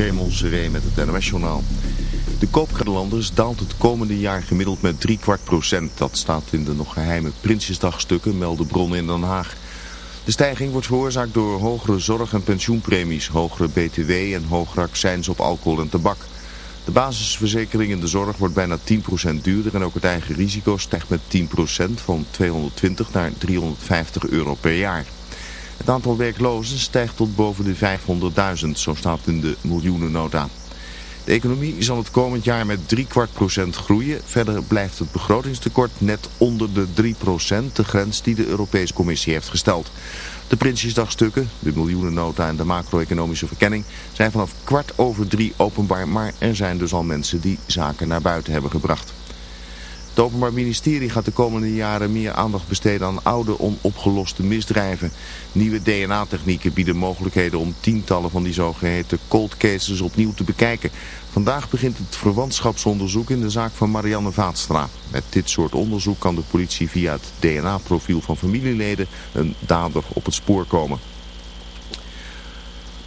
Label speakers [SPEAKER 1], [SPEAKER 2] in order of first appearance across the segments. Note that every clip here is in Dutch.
[SPEAKER 1] Met het NOS-journaal. De koopkralanders daalt het komende jaar gemiddeld met drie kwart procent. Dat staat in de nog geheime Prinsjesdagstukken, melden bronnen in Den Haag. De stijging wordt veroorzaakt door hogere zorg- en pensioenpremies, hogere btw en hogere accijns op alcohol en tabak. De basisverzekering in de zorg wordt bijna 10% duurder en ook het eigen risico stijgt met 10% van 220 naar 350 euro per jaar. Het aantal werklozen stijgt tot boven de 500.000, zo staat in de miljoenennota. De economie zal het komend jaar met drie kwart procent groeien. Verder blijft het begrotingstekort net onder de 3 procent, de grens die de Europese Commissie heeft gesteld. De Prinsjesdagstukken, de miljoenennota en de macro-economische verkenning zijn vanaf kwart over drie openbaar, maar er zijn dus al mensen die zaken naar buiten hebben gebracht. Het Openbaar Ministerie gaat de komende jaren meer aandacht besteden aan oude onopgeloste misdrijven. Nieuwe DNA-technieken bieden mogelijkheden om tientallen van die zogeheten cold cases opnieuw te bekijken. Vandaag begint het verwantschapsonderzoek in de zaak van Marianne Vaatstra. Met dit soort onderzoek kan de politie via het DNA-profiel van familieleden een dader op het spoor komen.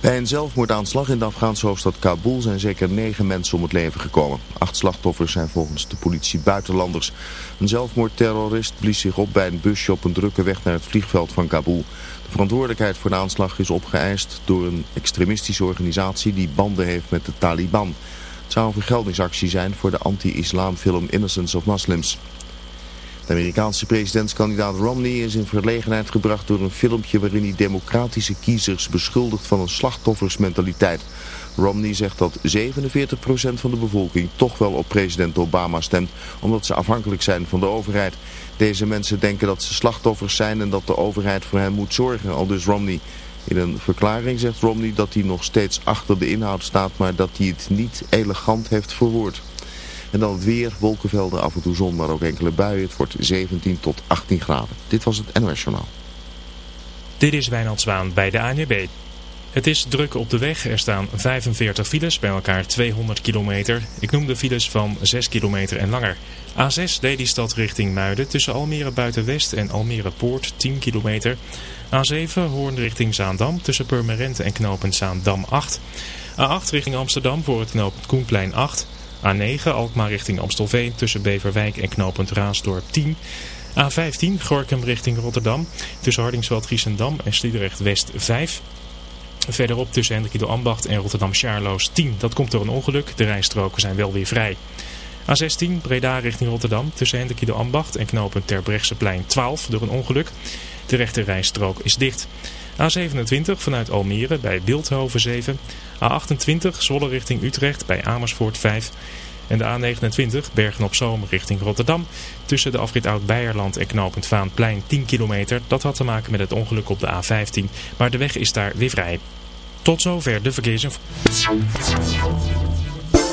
[SPEAKER 1] Bij een zelfmoordaanslag in de Afghaanse hoofdstad Kabul zijn zeker negen mensen om het leven gekomen. Acht slachtoffers zijn volgens de politie buitenlanders. Een zelfmoordterrorist blies zich op bij een busje op een drukke weg naar het vliegveld van Kabul. De verantwoordelijkheid voor de aanslag is opgeëist door een extremistische organisatie die banden heeft met de Taliban. Het zou een vergeldingsactie zijn voor de anti-islamfilm Innocence of Muslims. De Amerikaanse presidentskandidaat Romney is in verlegenheid gebracht door een filmpje waarin hij democratische kiezers beschuldigt van een slachtoffersmentaliteit. Romney zegt dat 47% van de bevolking toch wel op president Obama stemt omdat ze afhankelijk zijn van de overheid. Deze mensen denken dat ze slachtoffers zijn en dat de overheid voor hen moet zorgen, al dus Romney. In een verklaring zegt Romney dat hij nog steeds achter de inhoud staat, maar dat hij het niet elegant heeft verwoord. En dan het weer, wolkenvelden, af en toe zon, maar ook enkele buien. Het wordt 17 tot 18 graden. Dit was het NOS Journaal.
[SPEAKER 2] Dit is Wijnand Zwaan bij de ANWB. Het is druk op de weg. Er staan 45 files, bij elkaar 200 kilometer. Ik noem de files van 6 kilometer en langer. A6 Lelystad richting Muiden tussen Almere Buitenwest en Almere Poort 10 kilometer. A7 Hoorn richting Zaandam tussen Purmerend en knooppunt Zaandam 8. A8 richting Amsterdam voor het knooppunt Koenplein 8. A9 Alkmaar richting Amstelveen tussen Beverwijk en knooppunt Raasdorp 10. A15 Gorkum richting Rotterdam tussen Hardingsveld Giesendam en Sliedrecht West 5. Verderop tussen Hendrik Ambacht en Rotterdam Charloes 10. Dat komt door een ongeluk. De rijstroken zijn wel weer vrij. A16 Breda richting Rotterdam tussen Hendrik Ambacht en knooppunt Terbrechtseplein 12 door een ongeluk. De rechte rijstrook is dicht. A27 vanuit Almere bij Beeldhoven 7. A28 Zwolle richting Utrecht bij Amersfoort 5. En de A29 Bergen op Zoom richting Rotterdam. Tussen de afrit Oud-Beierland en knooppunt Vaanplein 10 kilometer. Dat had te maken met het ongeluk op de A15. Maar de weg is daar weer vrij. Tot zover de verkeersinformatie.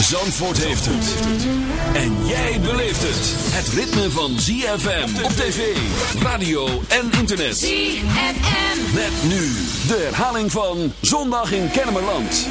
[SPEAKER 3] Zandvoort heeft het. En jij beleeft het. Het ritme van ZFM op tv, radio en internet.
[SPEAKER 4] ZFM.
[SPEAKER 3] Met nu de herhaling van Zondag in Kennemerland.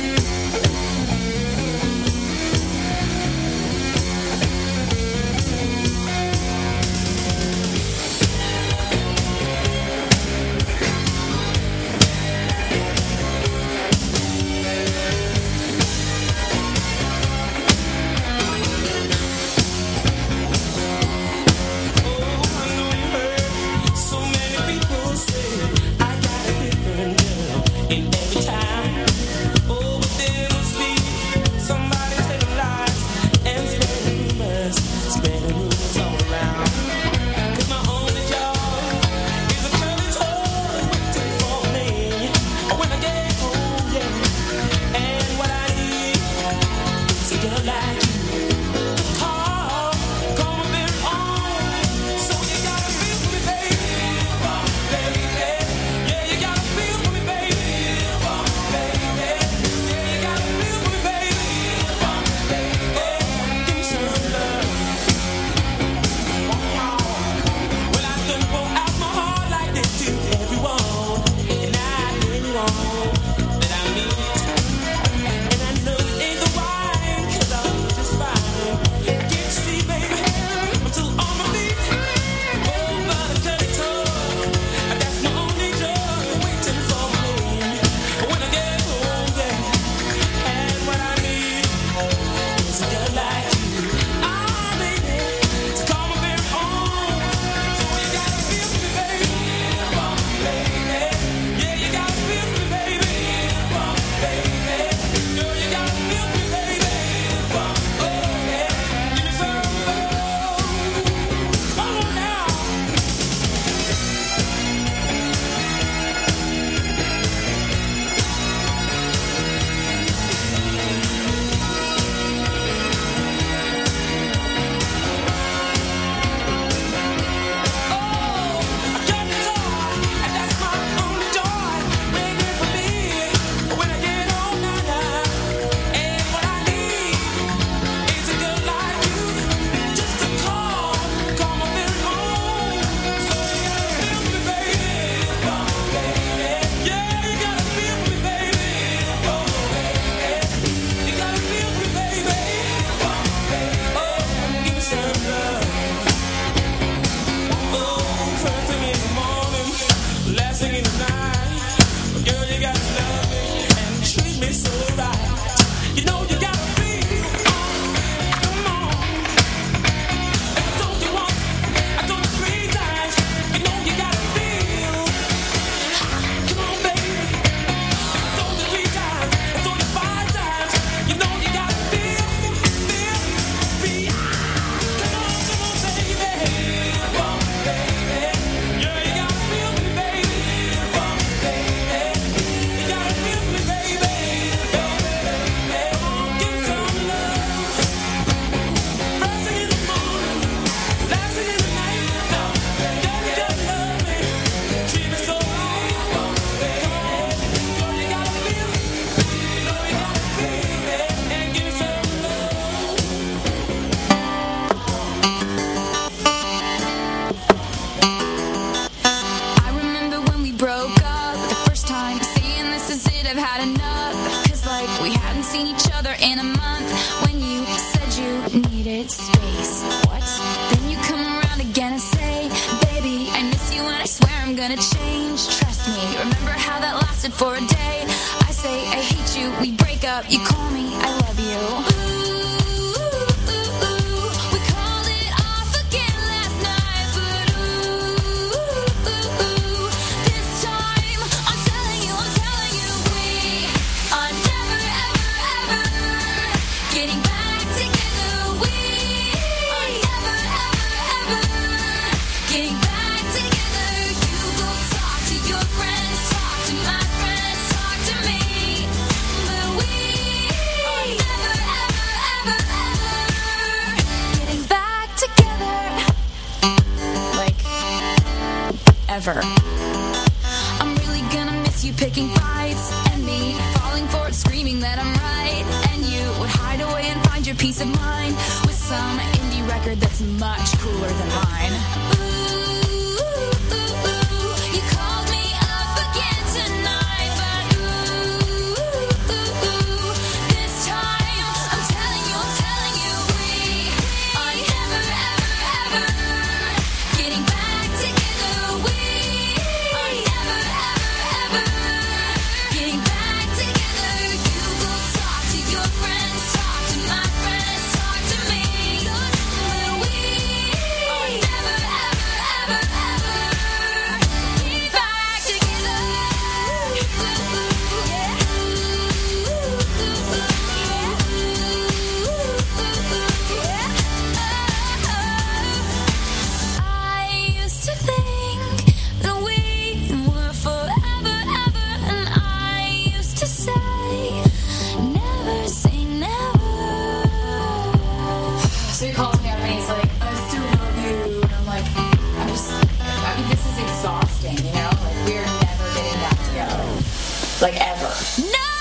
[SPEAKER 5] No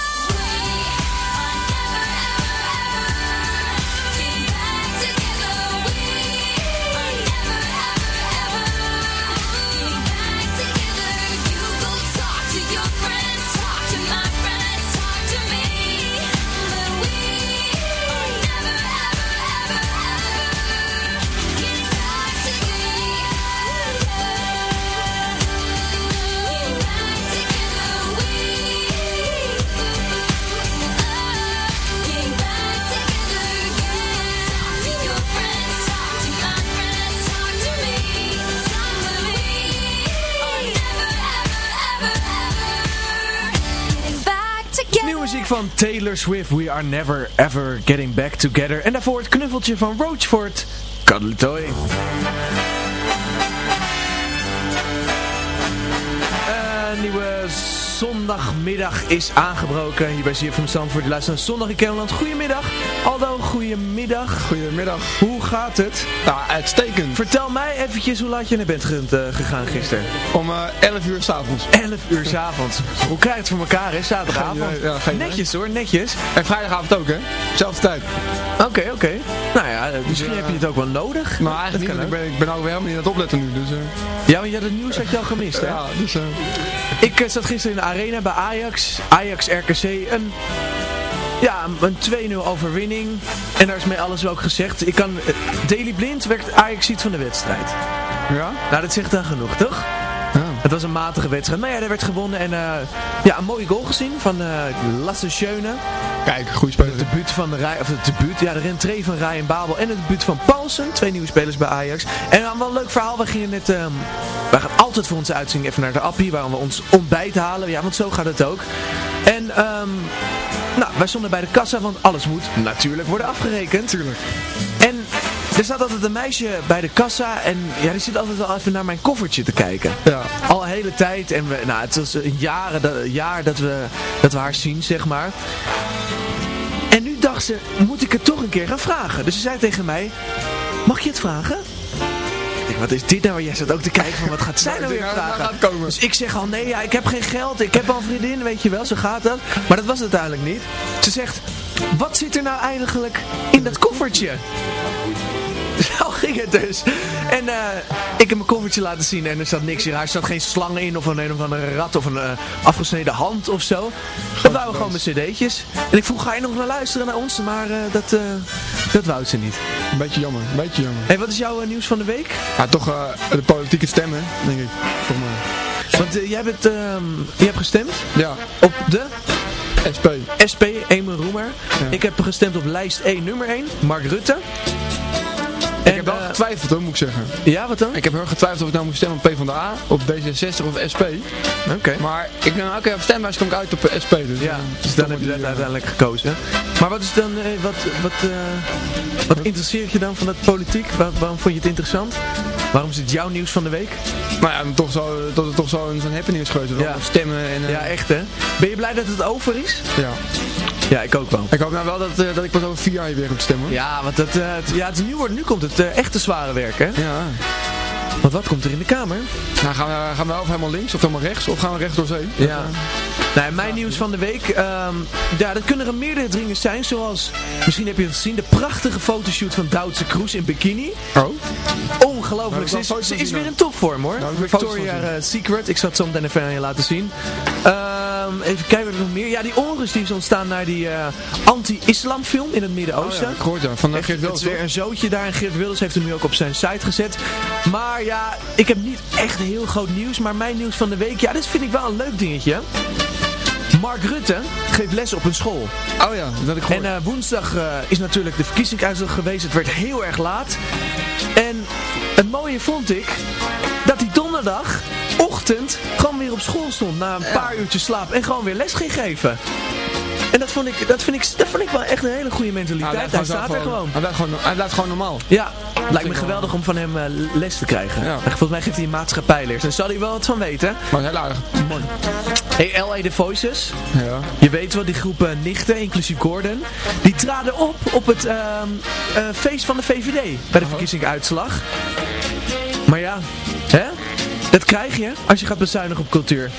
[SPEAKER 6] van Taylor Swift, We Are Never Ever Getting Back Together. En daarvoor het knuffeltje van Roachford, Cuddly Toy. Een nieuwe zondagmiddag is aangebroken hier bij ZFM Zandvoort. Je luistert naar Zondag in Kennemerland. Goedemiddag. Aldo, goedemiddag.
[SPEAKER 7] Goedemiddag.
[SPEAKER 6] Hoe gaat het?
[SPEAKER 7] Nou, uitstekend.
[SPEAKER 6] Vertel mij eventjes hoe laat je naar bed eh, gegaan gisteren.
[SPEAKER 7] Om eh 11 uur s'avonds.
[SPEAKER 6] 11 uur s'avonds. Hoe krijg je het voor elkaar, hè? Zaterdagavond.
[SPEAKER 7] Ja,
[SPEAKER 6] netjes hoor, netjes.
[SPEAKER 7] En vrijdagavond ook, hè? Zelfde tijd.
[SPEAKER 6] Oké, oké. Nou ja, eh, misschien heb je het ook wel nodig. Dat
[SPEAKER 7] eigenlijk niet, ik
[SPEAKER 6] ook.
[SPEAKER 7] ben, ik ben nou weer helemaal niet aan het opletten nu. Dus,
[SPEAKER 6] Ja, want ja, het nieuws had je al gemist, hè?
[SPEAKER 7] ja, dus
[SPEAKER 6] Ik eh, zat gisteren in de arena bij Ajax. Ajax RKC. Een, ja, een 2-0 overwinning. En daar is mee alles ook gezegd. Ik kan, eh, Daily Blind werd Ajax ziet van de wedstrijd.
[SPEAKER 7] ja.
[SPEAKER 6] Nou, dat zegt dan genoeg, toch? Het was een matige wedstrijd. Maar ja, er werd gewonnen. En eh, ja, een mooie goal gezien van eh Lasse Schöne.
[SPEAKER 7] Kijk, goede speler.
[SPEAKER 6] Het debuut van de Rij, of het debuut, ja, de rentree van Ryan Babel en het debuut van Paulsen. Twee nieuwe spelers bij Ajax. En dan wel een leuk verhaal. We gingen net, ehm, wij gaan altijd voor onze uitzending even naar de Appie, waar we ons ontbijt halen. Ja, want zo gaat het ook. En, ehm, nou, wij stonden bij de kassa, want alles moet natuurlijk worden afgerekend.
[SPEAKER 7] Tuurlijk.
[SPEAKER 6] En er staat altijd een meisje bij de kassa en ja, die zit altijd wel even naar mijn koffertje te kijken.
[SPEAKER 7] Ja.
[SPEAKER 6] Al een hele tijd. En we, nou, het was een jaren, dat, jaar dat we, dat we haar zien, zeg maar. En nu dacht ze, moet ik het toch een keer gaan vragen? Dus ze zei tegen mij, mag je het vragen? Ik denk, wat is dit nou? Jij zat ook te kijken van, wat gaat zij nou
[SPEAKER 7] Ik
[SPEAKER 6] weer
[SPEAKER 7] nou,
[SPEAKER 6] vragen?
[SPEAKER 7] nou.
[SPEAKER 6] Dus ik zeg al, nee, ja, ik heb geen geld. Ik heb al een vriendin, weet je wel, zo gaat dat. Maar dat was het uiteindelijk niet. Ze zegt, wat zit er nou eigenlijk in dat koffertje? Ging het dus. En eh, ik heb mijn koffertje laten zien en er zat niks in. Er zat geen slang in of een, een of andere rat of een eh, afgesneden hand of zo. Dat waren gewoon mijn cd'tjes. En ik vroeg, ga je nog naar luisteren naar ons? Maar eh, dat, dat wou ze niet.
[SPEAKER 7] Een beetje jammer, een beetje jammer.
[SPEAKER 6] hey, wat is jouw nieuws van de week?
[SPEAKER 7] Ja, toch de politieke stemmen, denk ik. Volgens mij.
[SPEAKER 6] Want jij, bent, ehm, je hebt gestemd
[SPEAKER 7] Ja,
[SPEAKER 6] op de
[SPEAKER 7] SP.
[SPEAKER 6] SP, Eamon Roemer. Ik heb gestemd op lijst 1, nummer 1, Mark Rutte.
[SPEAKER 7] Ik heb wel
[SPEAKER 6] eh,
[SPEAKER 7] getwijfeld, hoor, moet ik zeggen.
[SPEAKER 6] Ja, wat dan?
[SPEAKER 7] Ik heb heel erg getwijfeld of ik nou moet stemmen op PvdA, op D66 of SP.
[SPEAKER 6] Oké.
[SPEAKER 7] Maar ik ben elke keer op stemwijs kom ik uit op eh, SP. Dus,
[SPEAKER 6] Ja,
[SPEAKER 7] eh,
[SPEAKER 6] dus dan heb je dat uiteindelijk gekozen. Maar wat is dan, eh, wat, wat, wat interesseert je dan van dat politiek? Waar- waarom vond je het interessant? Waarom is het jouw nieuws van de week?
[SPEAKER 7] Nou ja, toch zo, dat het toch zo'n zo'n happening is geweest.
[SPEAKER 6] Ja.
[SPEAKER 7] Ja. Stemmen en...
[SPEAKER 6] Ja, echt hè? Ben je blij dat het over is?
[SPEAKER 7] ja.
[SPEAKER 6] Ja, ik ook wel.
[SPEAKER 7] Ik hoop nou wel dat, eh, dat ik pas over vier jaar weer op stemmen.
[SPEAKER 6] Ja, want dat, eh, het, ja, het is wordt, nu komt het eh, echte zware werk hè?
[SPEAKER 7] Ja.
[SPEAKER 6] Want wat komt er in de kamer?
[SPEAKER 7] Nou, gaan we, gaan we of helemaal links of helemaal rechts of gaan we recht door zee?
[SPEAKER 6] Ja. Nou, mijn nieuws van de week, ehm, ja, dat kunnen er meerdere dingen zijn, zoals, misschien heb je het gezien, de prachtige fotoshoot van Duitse Kroes in bikini.
[SPEAKER 7] Oh?
[SPEAKER 6] Ongelooflijk,
[SPEAKER 7] Nou,
[SPEAKER 6] ze is, ze is weer in topvorm hoor.
[SPEAKER 7] Nou,
[SPEAKER 6] Victoria Secret, ik zal het zo meteen even aan je laten zien. Ehm, even kijken wat er nog meer, ja die onrust die is ontstaan naar die eh, anti-islam film in het
[SPEAKER 7] Oh
[SPEAKER 6] Midden-Oosten.
[SPEAKER 7] ja, ik ja, van uh,
[SPEAKER 6] Echt,
[SPEAKER 7] Geert
[SPEAKER 6] het
[SPEAKER 7] Wilders.
[SPEAKER 6] is weer een zootje daar en Geert Wilders heeft hem nu ook op zijn site gezet. Maar ja, ik heb niet echt heel groot nieuws, maar mijn nieuws van de week, ja, dit vind ik wel een leuk dingetje. Mark Rutte geeft les op een school.
[SPEAKER 7] Oh ja, dat ik gehoord.
[SPEAKER 6] En eh, woensdag eh, is natuurlijk de verkiezingsuitslag geweest. Het werd heel erg laat. En het mooie vond ik dat hij donderdagochtend gewoon weer op school stond. Na een paar uurtjes slaap. En gewoon weer les ging geven. En dat, vond ik, dat, vind ik, dat vond ik wel echt een hele goede mentaliteit.
[SPEAKER 7] Nou,
[SPEAKER 6] hij staat er gewoon.
[SPEAKER 7] Hij blijft gewoon, hij blijft gewoon normaal.
[SPEAKER 6] Ja, lijkt me geweldig om van hem eh, les te krijgen.
[SPEAKER 7] Ja.
[SPEAKER 6] En volgens mij geeft hij een maatschappijleers. Daar zal hij wel wat van weten.
[SPEAKER 7] Maar heel aardig.
[SPEAKER 6] Mooi. Hey, L.A. The Voices.
[SPEAKER 7] Ja.
[SPEAKER 6] Je weet wel, die groep nichten, inclusief Gordon, die traden op op het ehm, eh, feest van de VVD bij de verkiezingsuitslag. Maar ja, hè? Dat krijg je als je gaat bezuinigen op cultuur.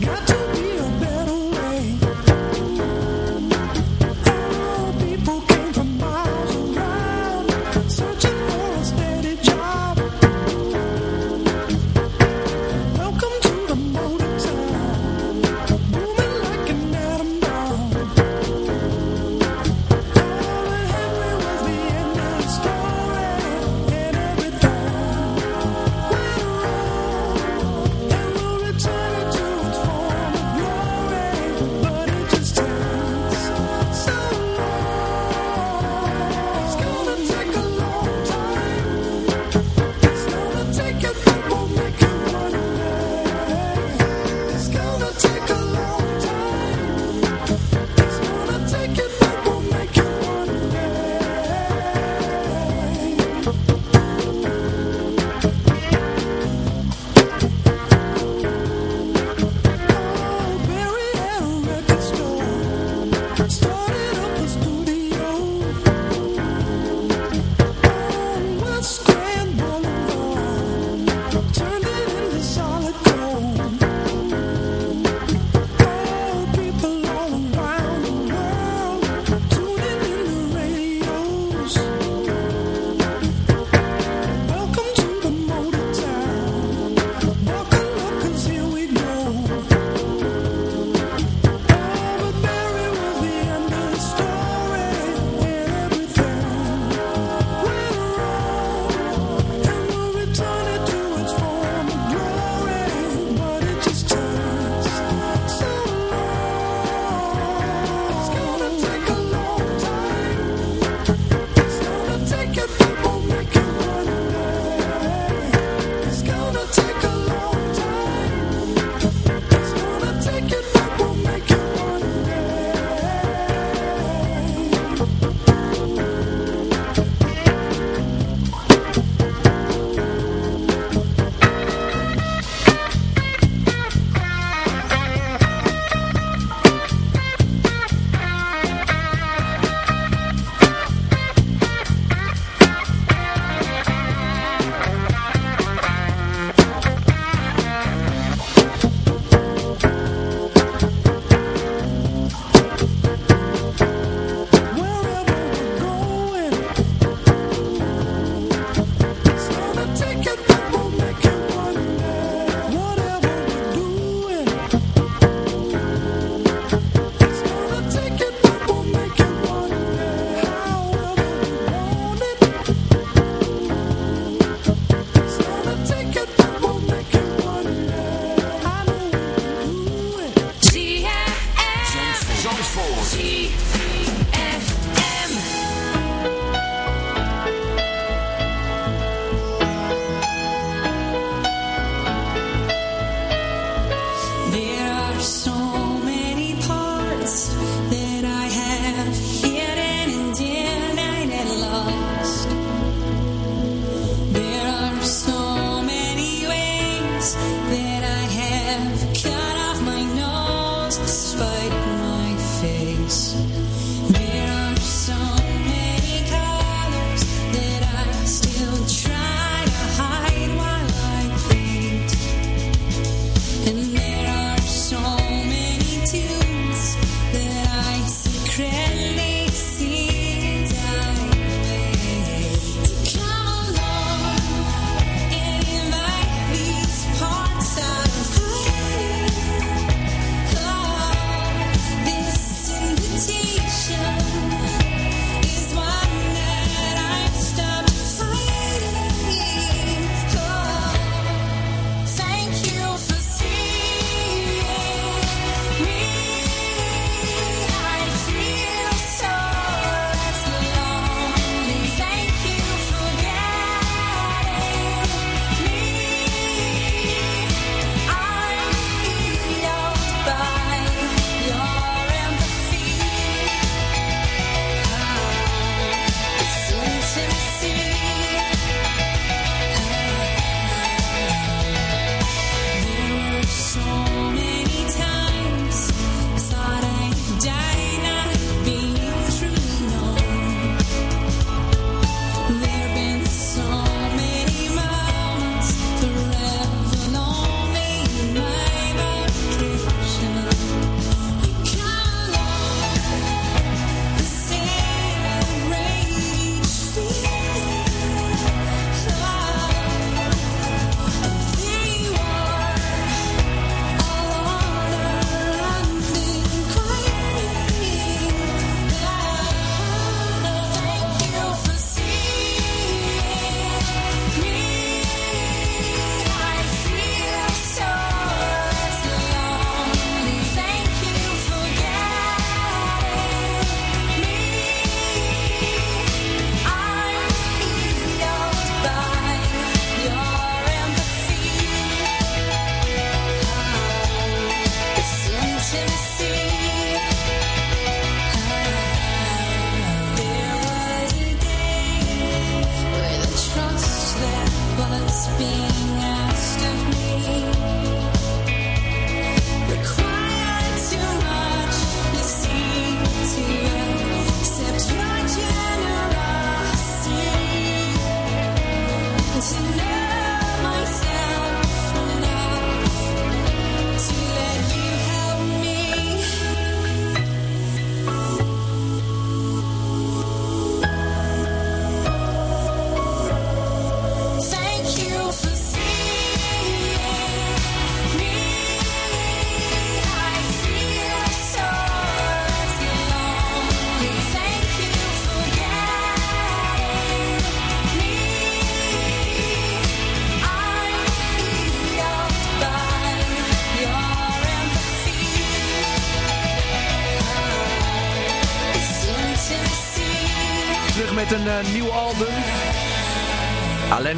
[SPEAKER 6] not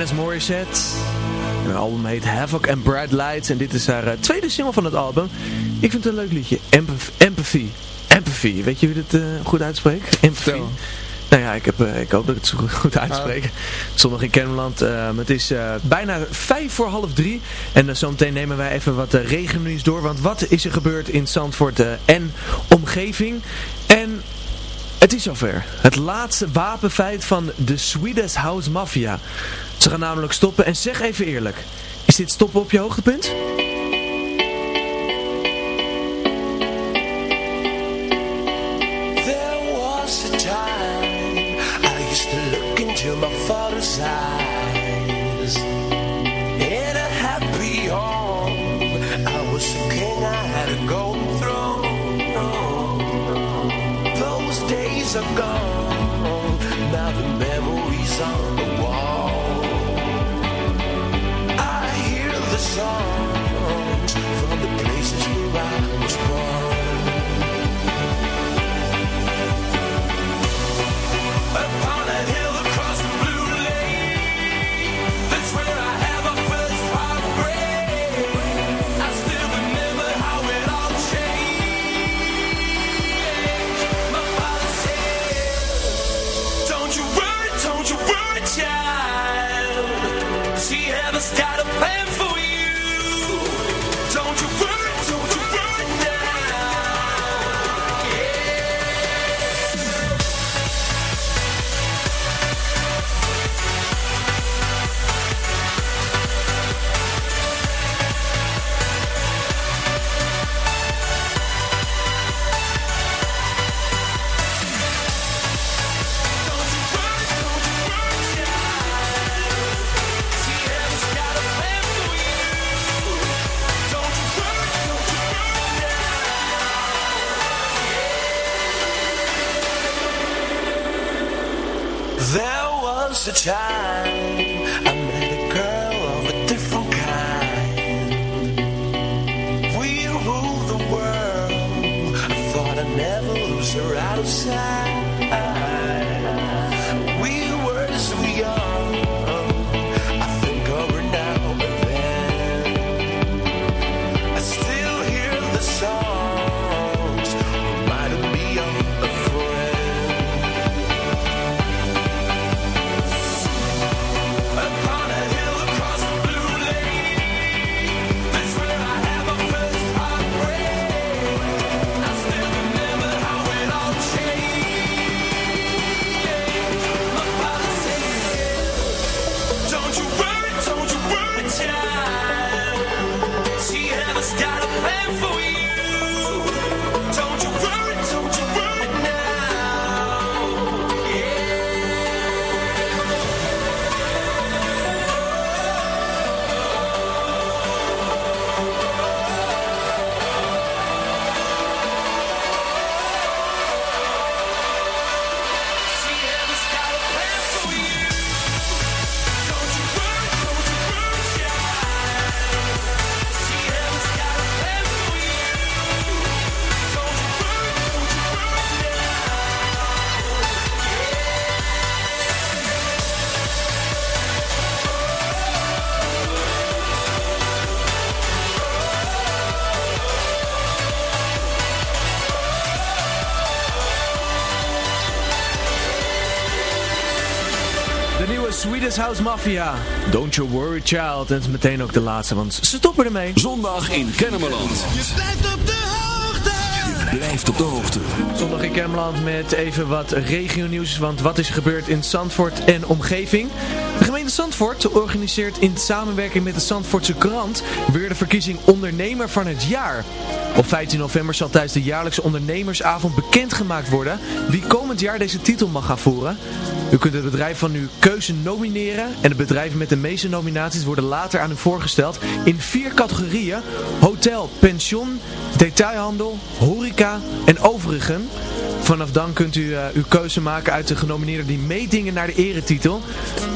[SPEAKER 6] Alanis Morissette. Een album heet Havoc and Bright Lights. En dit is haar eh, tweede single van het album. Ik vind het een leuk liedje. Empathy. Empathy. Weet je wie dit eh, goed uitspreekt? Empathy. Nou ja, ik, heb, eh, ik hoop dat ik het zo goed, uitspreek. Zondag in Kennemerland. het is bijna vijf voor half drie. En uh, zometeen nemen wij even wat regennieuws door. Want wat is er gebeurd in Zandvoort en omgeving? En het is zover. Het laatste wapenfeit van de Swedish House Mafia. Ze gaan namelijk stoppen. En zeg even eerlijk. Is dit stoppen op je hoogtepunt? House Mafia. Don't you worry child. En het is meteen ook de laatste, want ze stoppen ermee.
[SPEAKER 3] Zondag in Kennemerland.
[SPEAKER 8] Blijf op de hoogte.
[SPEAKER 3] Blijft op de hoogte.
[SPEAKER 6] Zondag in Kennemerland met even wat regionieuws. Want wat is er gebeurd in Zandvoort en omgeving? De gemeente Zandvoort organiseert in samenwerking met de Zandvoortse krant weer de verkiezing ondernemer van het jaar. Op 15 november zal tijdens de jaarlijkse ondernemersavond bekendgemaakt worden wie komend jaar deze titel mag gaan voeren. U kunt het bedrijf van uw keuze nomineren en de bedrijven met de meeste nominaties worden later aan u voorgesteld in vier categorieën. Hotel, pension, detailhandel, horeca en overigen. Vanaf dan kunt u eh, uw keuze maken uit de genomineerden die meedingen naar de eretitel.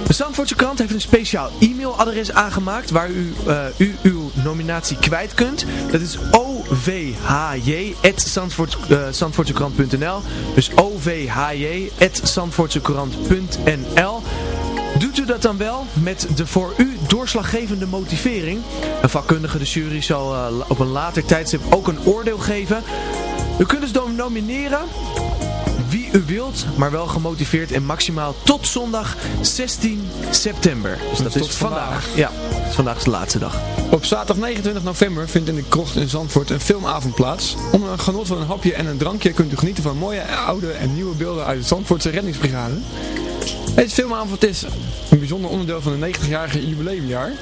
[SPEAKER 6] De Zandvoortse krant heeft een speciaal e-mailadres aangemaakt waar u, eh, uw nominatie kwijt kunt. Dat is ovhj.zandvoortsekrant.nl Dus ovhj.zandvoortsekrant.nl Doet u dat dan wel met de voor u doorslaggevende motivering? Een vakkundige de jury zal eh, op een later tijdstip ook een oordeel geven. U kunt dus dan nomineren wie u wilt, maar wel gemotiveerd en maximaal tot zondag 16 september. Dus dat is vandaag.
[SPEAKER 7] vandaag.
[SPEAKER 6] Ja, dus vandaag is de laatste dag.
[SPEAKER 7] Op zaterdag 29 november vindt in de krocht in Zandvoort een filmavond plaats. Onder een genot van een hapje en een drankje kunt u genieten van mooie, oude en nieuwe beelden uit de Zandvoortse reddingsbrigade. Deze filmavond is een bijzonder onderdeel van het 90-jarige jubileumjaar.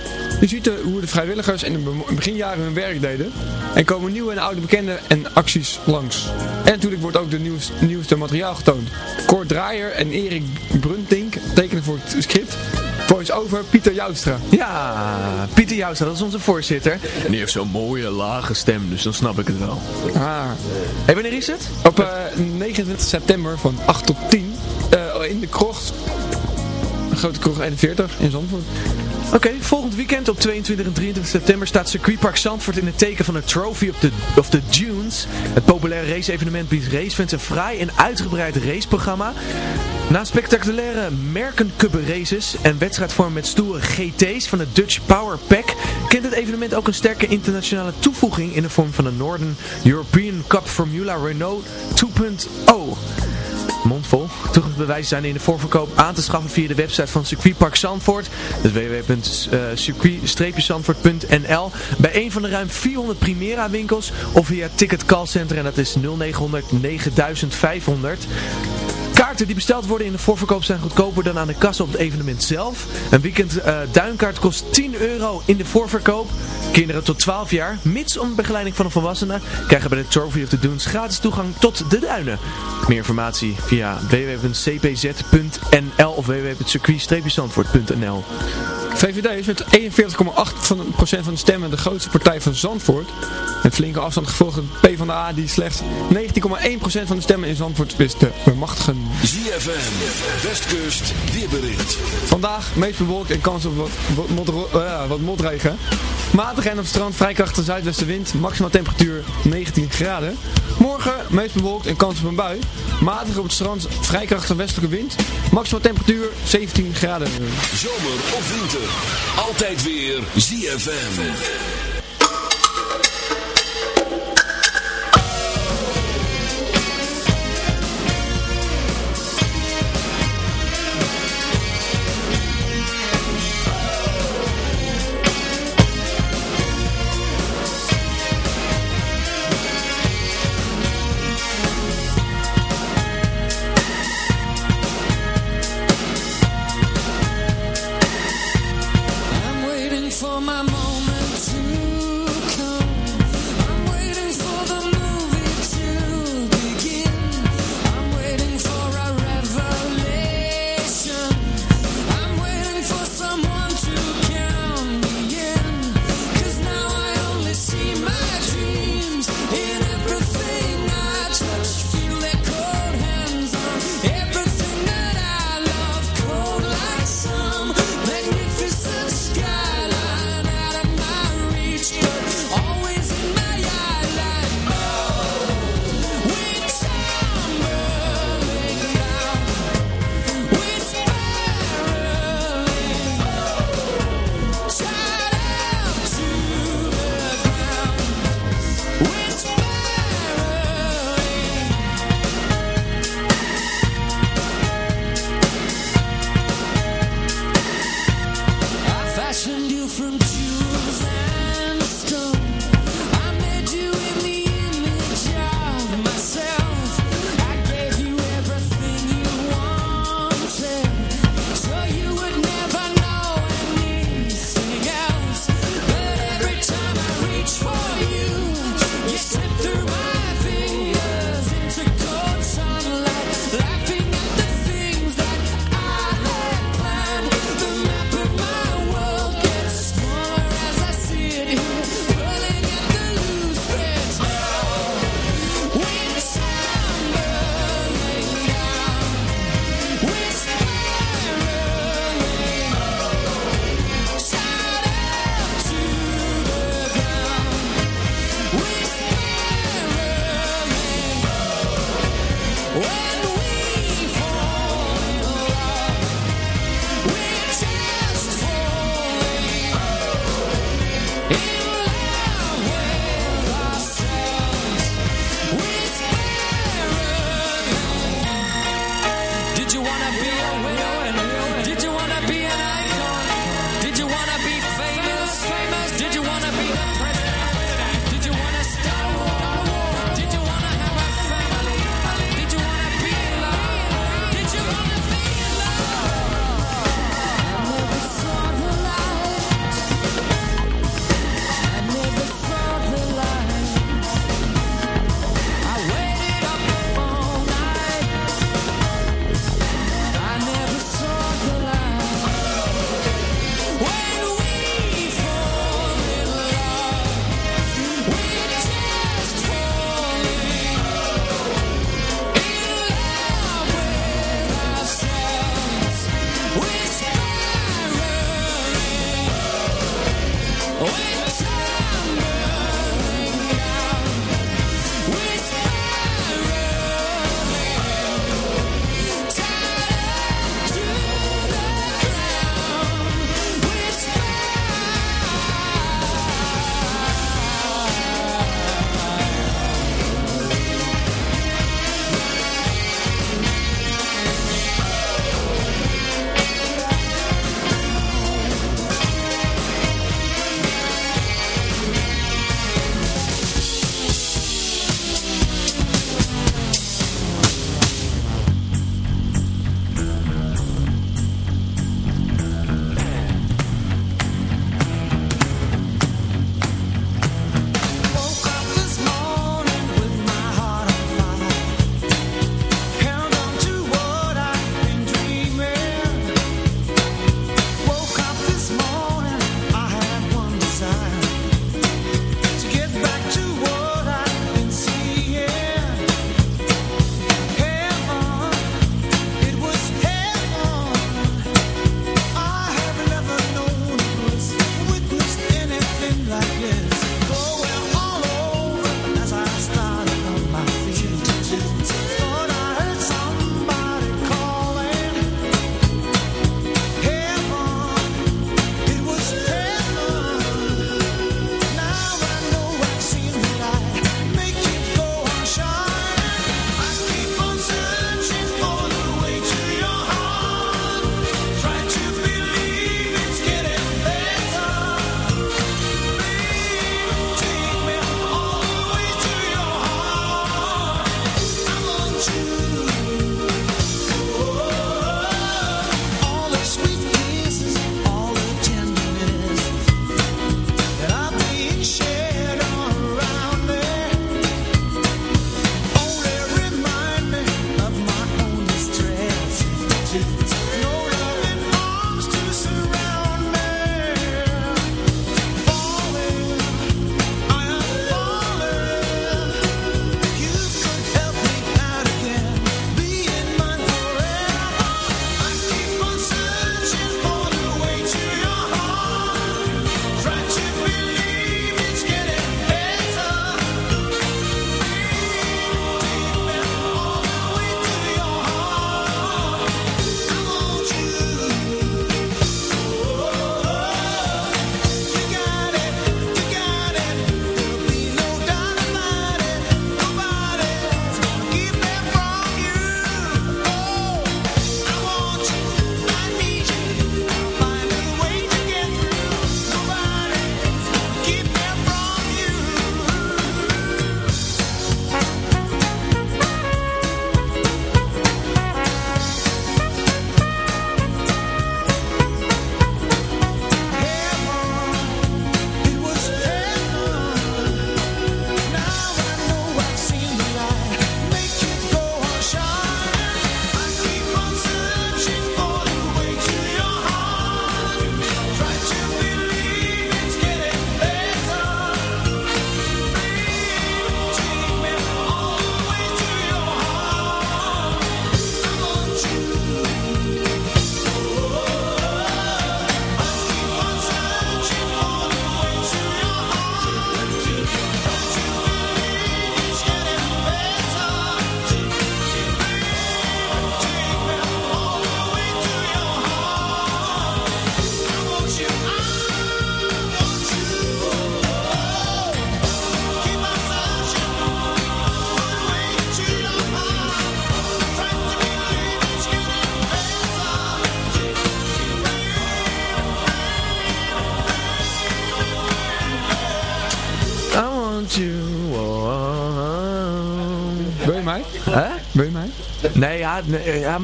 [SPEAKER 7] U ziet de- hoe de vrijwilligers in de be- beginjaren hun werk deden. En komen nieuwe en oude bekenden en acties langs. En natuurlijk wordt ook de nieuws, nieuwste materiaal getoond. Kort Draaier en Erik Bruntink tekenen voor het script. Voice-over Pieter Joustra.
[SPEAKER 6] Ja, Pieter Joustra, dat is onze voorzitter.
[SPEAKER 9] En die heeft zo'n mooie lage stem, dus dan snap ik het wel.
[SPEAKER 7] Ah.
[SPEAKER 6] Hey, wanneer is het?
[SPEAKER 7] Op eh, 29 september van 8 tot 10 eh, in de krocht. Grote krocht 41 in Zandvoort.
[SPEAKER 6] Oké, volgend weekend op 22 en 23 september staat circuitpark Zandvoort in het teken van de Trophy of the, of the Dunes. Het populaire race-evenement biedt racefans een fraai en uitgebreid raceprogramma. Na spectaculaire merkencup races en wedstrijdvorm met stoere GT's van de Dutch Power Pack kent het evenement ook een sterke internationale toevoeging in de vorm van de Northern European Cup Formula Renault 2.0. Mondvol. Toegangsbewijzen zijn in de voorverkoop aan te schaffen via de website van Circuitpark Zandvoort. Dat www.circuit-zandvoort.nl Bij een van de ruim 400 Primera winkels of via Ticket Call Center en dat is 0900 9500. Kaarten die besteld worden in de voorverkoop zijn goedkoper dan aan de kassa op het evenement zelf. Een weekend eh, duinkaart kost 10 euro in de voorverkoop. Kinderen tot 12 jaar, mits onder begeleiding van een volwassene, krijgen bij de Trophy of the Dunes gratis toegang tot de duinen. Meer informatie via www.cpz.nl of www.circuit-zandvoort.nl
[SPEAKER 7] VVD is met 41,8% van de stemmen de grootste partij van Zandvoort. Met flinke afstand gevolgd door de PvdA die slechts 19,1% van de stemmen in Zandvoort wist te bemachtigen.
[SPEAKER 3] ZFM, Westkust, weerbericht.
[SPEAKER 7] Vandaag meest bewolkt en kans op wat, wat, eh, wat motregen. Matig en op het strand vrij krachtige zuidwestenwind, maximaal temperatuur 19 graden. Morgen meest bewolkt en kans op een bui. Matig op het strand vrij krachtige westelijke wind, maximaal temperatuur 17 graden.
[SPEAKER 3] Zomer of winter, altijd weer ZFM.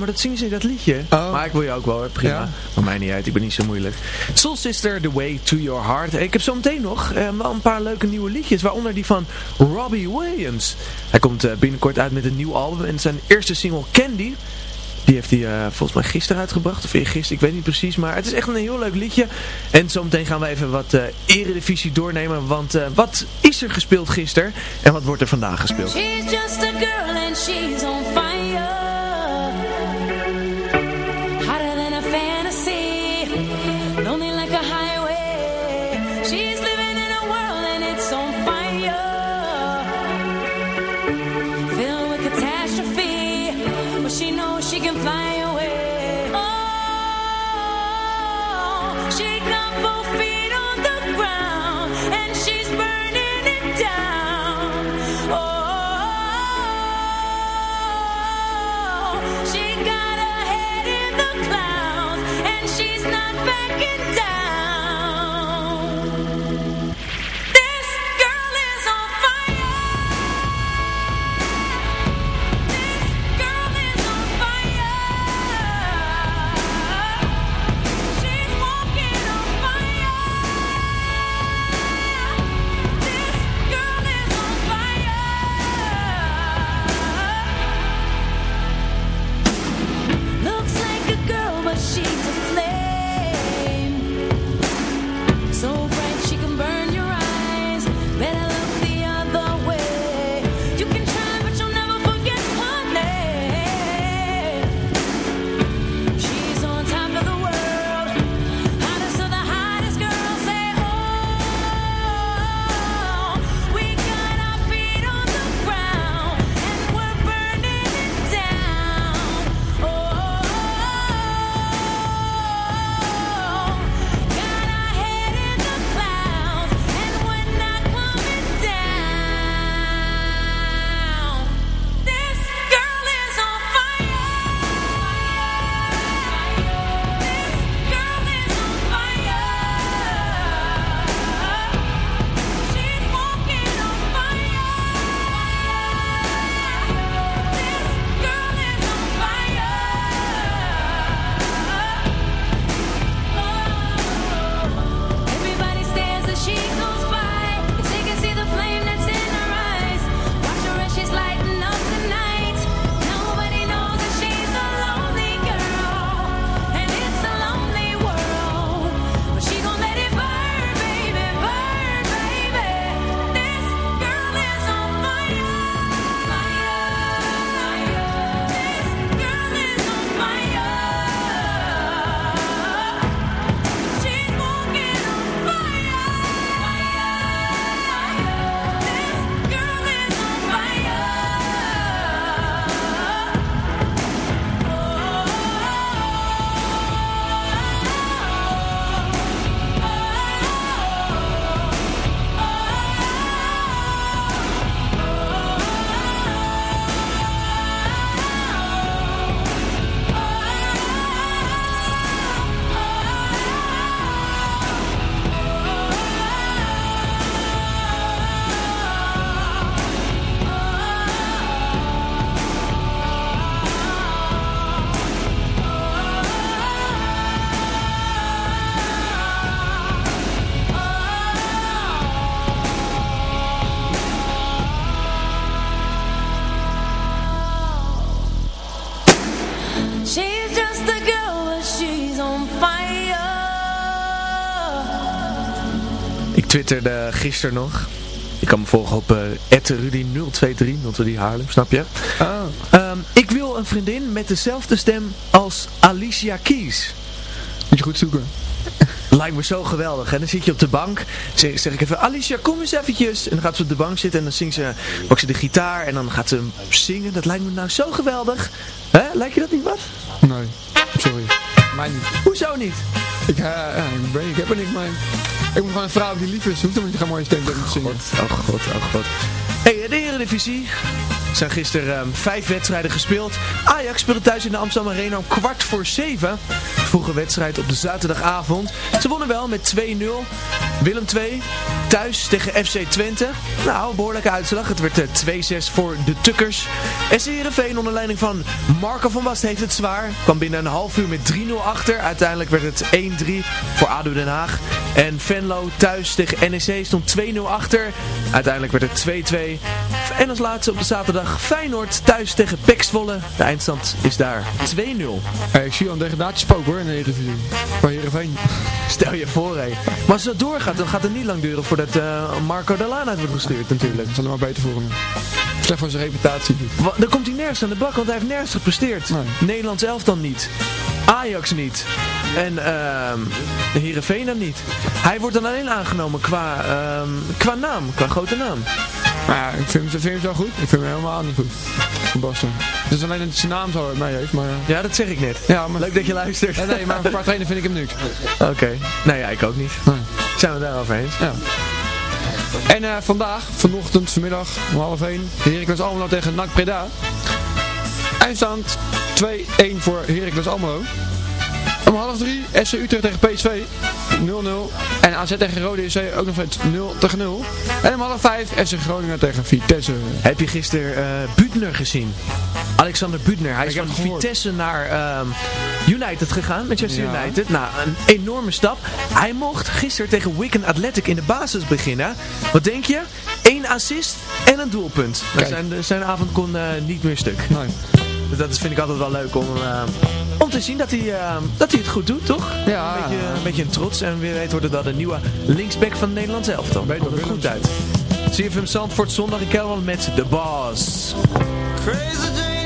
[SPEAKER 6] Maar dat zingen ze in dat liedje. Maar ik wil je ook wel, hoor, prima.
[SPEAKER 7] Ja.
[SPEAKER 6] Maar mij niet uit, ik ben niet zo moeilijk. Soul Sister, The Way to Your Heart. Ik heb zo meteen nog eh, wel een paar leuke nieuwe liedjes, waaronder die van Robbie Williams. Hij komt eh, binnenkort uit met een nieuw album en zijn eerste single Candy. Die heeft hij eh, volgens mij gisteren uitgebracht, of eergisteren, ik weet niet precies. Maar het is echt een heel leuk liedje. En zometeen gaan we even wat eh eredivisie doornemen. Want eh, wat is er gespeeld gisteren en wat wordt er vandaag gespeeld?
[SPEAKER 5] She's just a girl and she's on fire.
[SPEAKER 6] Twitterde gisteren nog. Je kan me volgen op uh, Rudy023, Rudy Haarlem, snap je? Ehm, ik wil een vriendin met dezelfde stem als Alicia Keys.
[SPEAKER 7] Moet je goed zoeken.
[SPEAKER 6] Lijkt me zo geweldig. En dan zit je op de bank. Zeg, zeg ik even, Alicia, kom eens eventjes. En dan gaat ze op de bank zitten en dan zingt ze, pakt ze de gitaar en dan gaat ze zingen. Dat lijkt me nou zo geweldig. Hè? Lijkt je dat niet wat?
[SPEAKER 7] Nee, sorry. Mij niet.
[SPEAKER 6] Hoezo niet?
[SPEAKER 7] Ik, eh, ja, ik, ik heb er niks mee. Ik moet gewoon een vrouw die lief is. Hoeft hem niet gaan mooie stem te zingen.
[SPEAKER 6] Oh god, oh god. Hé, hey, de Eredivisie. Zijn gisteren ehm, vijf wedstrijden gespeeld. Ajax speelde thuis in de Amsterdam Arena om kwart voor zeven. Vroege wedstrijd op de zaterdagavond. Ze wonnen wel met 2-0. Willem 2 thuis tegen FC Twente. Nou, behoorlijke uitslag. Het werd eh, 2-6 voor de Tukkers. SC Heerenveen onder leiding van Marco van Bast heeft het zwaar. Kwam binnen een half uur met 3-0 achter. Uiteindelijk werd het 1-3 voor ADO Den Haag. En Venlo thuis tegen NEC stond 2-0 achter. Uiteindelijk werd het 2-2. En als laatste op de zaterdag Feyenoord thuis tegen PEC Zwolle. De eindstand is daar 2-0.
[SPEAKER 7] Hey, ik zie al een degradatiespook hoor in de Eredivisie. Van Heerenveen.
[SPEAKER 6] Stel je voor hé. Maar als dat doorgaat, dan gaat het niet lang duren voordat eh, Marco Dalaan uit wordt gestuurd natuurlijk.
[SPEAKER 7] Dat zal er maar beter voor hem. Slecht voor zijn reputatie.
[SPEAKER 6] Wa- Dan komt hij nergens aan de bak, want hij heeft nergens gepresteerd. Nederlands elftal niet. Ajax niet. En ehm de Heerenveen dan niet. Hij wordt dan alleen aangenomen qua, ehm, qua naam, qua grote naam.
[SPEAKER 7] Maar ja, ik vind, hem- vind hem wel goed. Ik vind hem helemaal niet goed. Van Basten. Het is alleen dat zijn naam zo mee heeft, maar...
[SPEAKER 6] Ja, dat zeg ik net.
[SPEAKER 7] Ja, maar...
[SPEAKER 6] Leuk dat je luistert.
[SPEAKER 7] Ja, nee, maar qua trainer vind ik hem niks.
[SPEAKER 6] Oké. Nou ja, ik ook niet. Zijn we daarover eens?
[SPEAKER 7] Ja. En eh, vandaag, vanochtend, vanmiddag, om half 1, Heracles Almelo tegen NAC Breda. Eindstand 2-1 voor Heracles Almelo. Om half 3, SC Utrecht tegen PSV 0-0. En AZ tegen Rode JC ook nog steeds 0 tegen 0. En om half 5, SC Groningen tegen Vitesse.
[SPEAKER 6] Heb je gisteren eh Buutner gezien? Alexander Buutner. Hij is van. Vitesse naar ehm, United gegaan, Manchester
[SPEAKER 7] Ja.
[SPEAKER 6] United. Nou, een enorme stap. Hij mocht gisteren tegen Wigan Athletic in de basis beginnen. Wat denk je? Eén assist en een doelpunt. Zijn, zijn avond kon eh, niet meer stuk.
[SPEAKER 7] Nee.
[SPEAKER 6] Dus dat is, vind ik altijd wel leuk om, eh, om te zien dat hij, eh, dat hij het goed doet, toch?
[SPEAKER 7] Ja.
[SPEAKER 6] Een beetje, een beetje een trots. En wie weet wordt het dan de nieuwe linksback van Nederland zelf dan. Komt het goed uit. CFM Zandvoort zondag in Kelderland met The Boss.
[SPEAKER 8] Crazy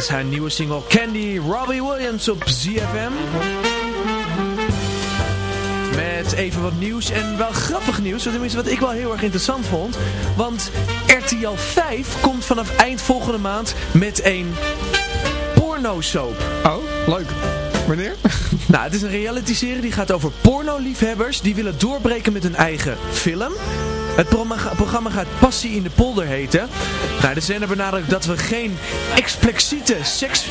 [SPEAKER 8] is
[SPEAKER 6] haar nieuwe single Candy Robbie Williams op ZFM. Met even wat nieuws en wel grappig nieuws. Tenminste wat ik wel heel erg interessant vond. Want RTL 5 komt vanaf eind volgende maand met een porno-soap.
[SPEAKER 7] Oh, leuk. Wanneer?
[SPEAKER 6] Nou, het is een reality-serie die gaat over pornoliefhebbers die willen doorbreken met hun eigen film. Het programma gaat Passie in de Polder heten. Nou, de zender benadrukt dat we geen expliciete seks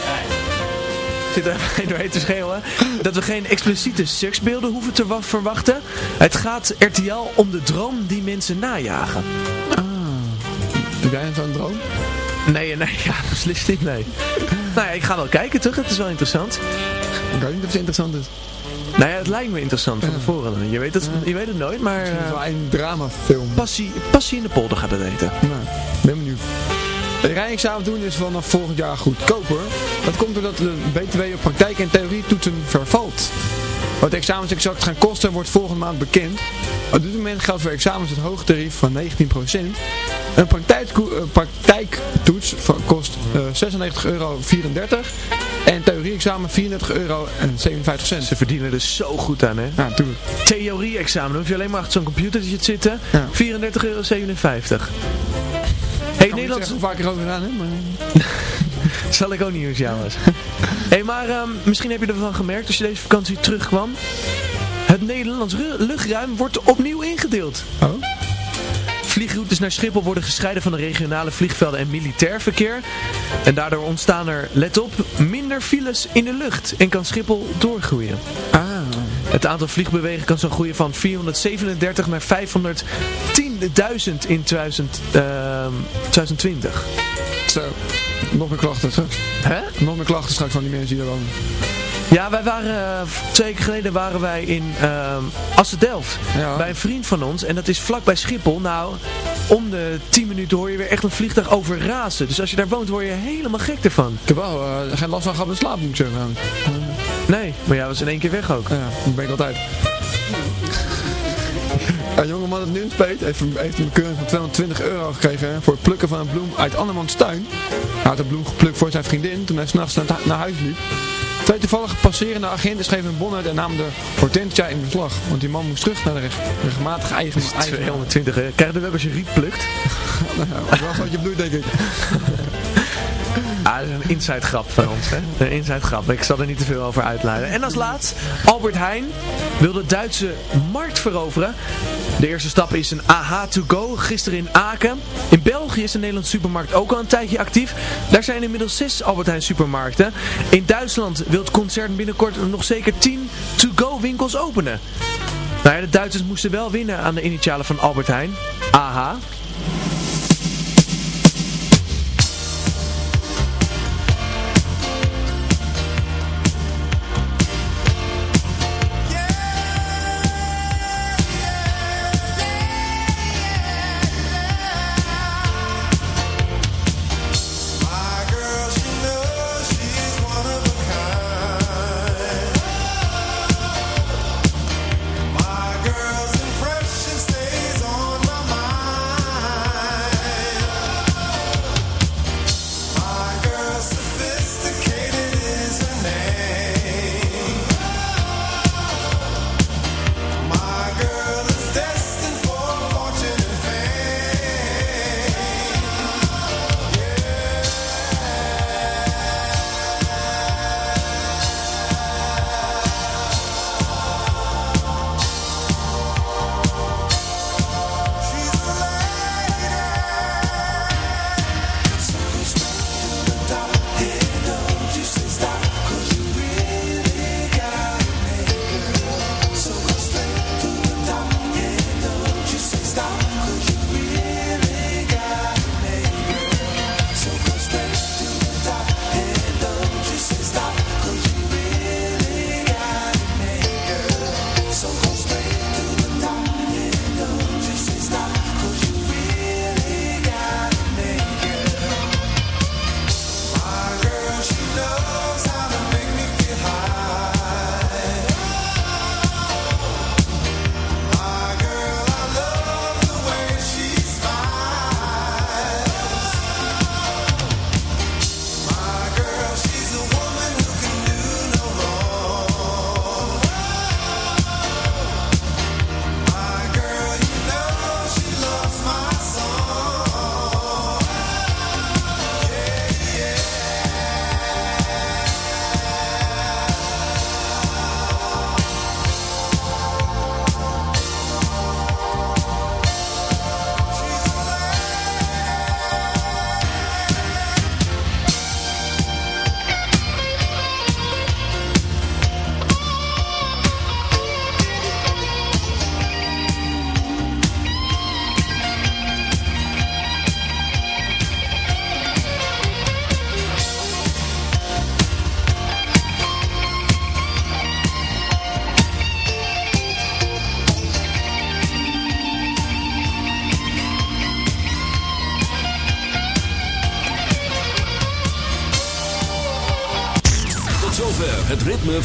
[SPEAKER 6] zit er even doorheen te schreeuwen. Dat we geen expliciete seksbeelden hoeven te verwachten. Het gaat RTL om de droom die mensen najagen. Ah.
[SPEAKER 7] Heb jij zo'n droom?
[SPEAKER 6] Nee, eh, nee, ja, beslist niet, nee. nou ja, ik ga wel kijken toch, het is wel interessant.
[SPEAKER 7] Ik weet niet of het interessant is.
[SPEAKER 6] Nou ja, het lijkt me interessant van tevoren. Je weet het, je weet het nooit, maar...
[SPEAKER 7] Het is
[SPEAKER 6] eh,
[SPEAKER 7] wel een dramafilm.
[SPEAKER 6] Passie, passie in de polder gaat het eten.
[SPEAKER 7] Nou, ben benieuwd. Het rijexamen doen is vanaf volgend jaar goedkoper. Dat komt doordat de BTW op praktijk en theorie toetsen vervalt. Wat de examens exact gaan kosten wordt volgende maand bekend. Op dit moment geldt voor examens het hoge tarief van 19%. Een eh, praktijktoets kost eh 96,34 euro en theorie-examen 34,57 euro.
[SPEAKER 6] Ze verdienen er zo goed aan, hè?
[SPEAKER 7] Ja, tuurlijk.
[SPEAKER 6] Theorie-examen, dan hoef je alleen maar achter zo'n computertje te zitten.
[SPEAKER 7] Ja.
[SPEAKER 6] 34,57 euro. Hey,
[SPEAKER 7] Ik
[SPEAKER 6] Nederlands...
[SPEAKER 7] heb vaker over gedaan, hè? Maar...
[SPEAKER 6] Zal ik ook niet eens was. hey, maar ehm, misschien heb je ervan gemerkt als je deze vakantie terugkwam. Het Nederlands ru- luchtruim wordt opnieuw ingedeeld.
[SPEAKER 7] Oh?
[SPEAKER 6] Vliegroutes naar Schiphol worden gescheiden van de regionale vliegvelden en militair verkeer. En daardoor ontstaan er, let op, minder files in de lucht en kan Schiphol doorgroeien.
[SPEAKER 7] Ah.
[SPEAKER 6] Het aantal vliegbewegen kan zo groeien van 437 naar 510.000 in 2000, ehm, 2020.
[SPEAKER 7] Zo. Nog meer klachten straks.
[SPEAKER 6] Hè?
[SPEAKER 7] Nog meer klachten straks van die mensen die er wonen.
[SPEAKER 6] Ja, wij waren, eh, twee weken geleden waren wij in ehm Assen-Delft.
[SPEAKER 7] Ja.
[SPEAKER 6] Bij een vriend van ons. En dat is vlakbij Schiphol. Nou, om de 10 minuten hoor je weer echt een vliegtuig over razen. Dus als je daar woont, word je helemaal gek ervan.
[SPEAKER 7] Ik heb wel eh, geen last van gehad met slaap, moet ik zeggen.
[SPEAKER 6] Nee, maar jij was in één keer weg ook.
[SPEAKER 7] Ja, dat ben ik altijd. Een jongeman uit Nunspeet heeft, heeft een bekeuring van 220 euro gekregen voor het plukken van een bloem uit andermans tuin. Hij had een bloem geplukt voor zijn vriendin toen hij s'nachts naar, naar huis liep. Twee toevallige passerende agenten schreven een bon uit en namen de hortensia in beslag. Want die man moest terug naar de reg- regelmatige eigen... eigen
[SPEAKER 6] 220 euro. Krijg je dat ook als je riet plukt?
[SPEAKER 7] nou, wel wat je bloed, denk ik.
[SPEAKER 6] Ah, dat is een inside grap van ons, hè? Een inside grap. Ik zal er niet te veel over uitleiden. En als laatst, Albert Heijn wil de Duitse markt veroveren. De eerste stap is een AH to go, gisteren in Aken. In België is de Nederlandse supermarkt ook al een tijdje actief. Daar zijn inmiddels zes Albert Heijn supermarkten. In Duitsland wil het concern binnenkort nog zeker 10 to-go winkels openen. Nou ja, de Duitsers moesten wel winnen aan de initialen van Albert Heijn. AH.